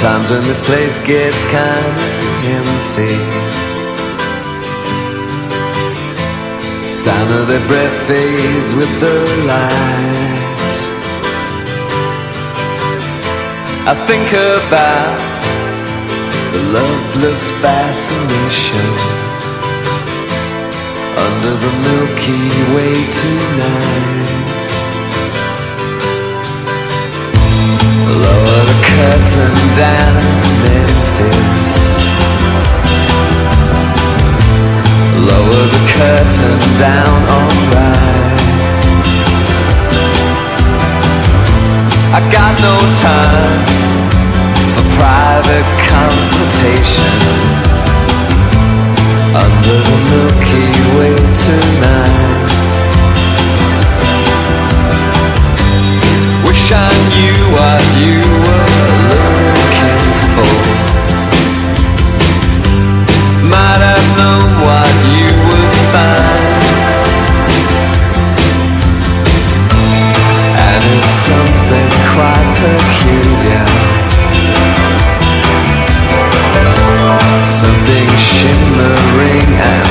Sometimes when this place gets kinda empty. Sound of their breath fades with the light. I think about the loveless fascination Under the Milky Way tonight curtain down Memphis Lower the curtain down alright. I got no time for private consultation something shimmering and